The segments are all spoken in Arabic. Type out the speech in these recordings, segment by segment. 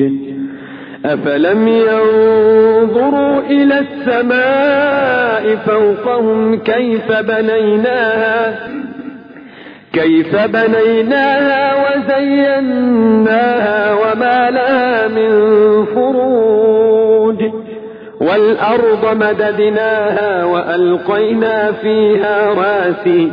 مريج أفلم ينظروا إلى السماء فوقهم كيف بنيناها؟ كيف بنيناها وزيناها وما لها من فروج؟ والأرض مددناها وألقينا فيها راسي.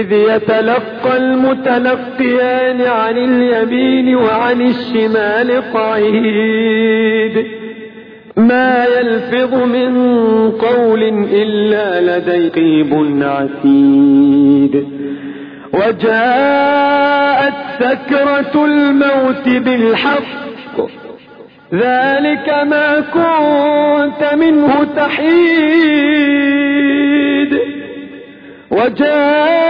إذ يتلقى المتلقيان عن اليمين وعن الشمال قعيد. ما يلفظ من قول إلا لدي قيب عتيد. وجاءت سكرة الموت بالحق. ذلك ما كنت منه تحيد. وجاءت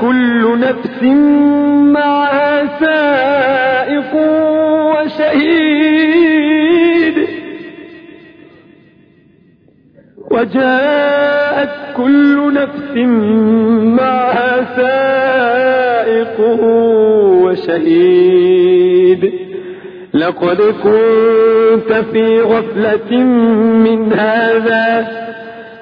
كل نفس معها سائق وشهيد. وجاءت كل نفس معها سائق وشهيد. لقد كنت في غفلة من هذا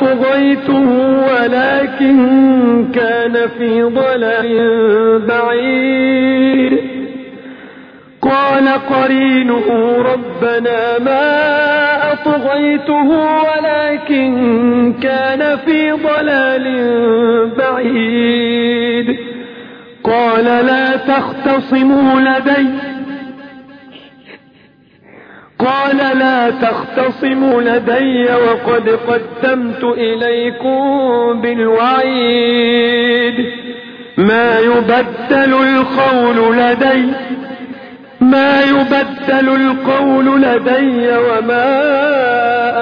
أطغيته ولكن كان في ضلال بعيد قال قرينه ربنا ما أطغيته ولكن كان في ضلال بعيد قال لا تختصموا لدي قال لا تختصموا لدي وقد قدمت إليكم بالوعيد. ما يبدل القول لدي ما يبدل القول لدي وما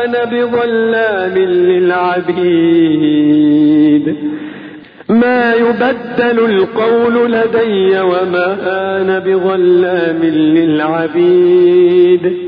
أنا بظلام للعبيد. ما يبدل القول لدي وما أنا بظلام للعبيد.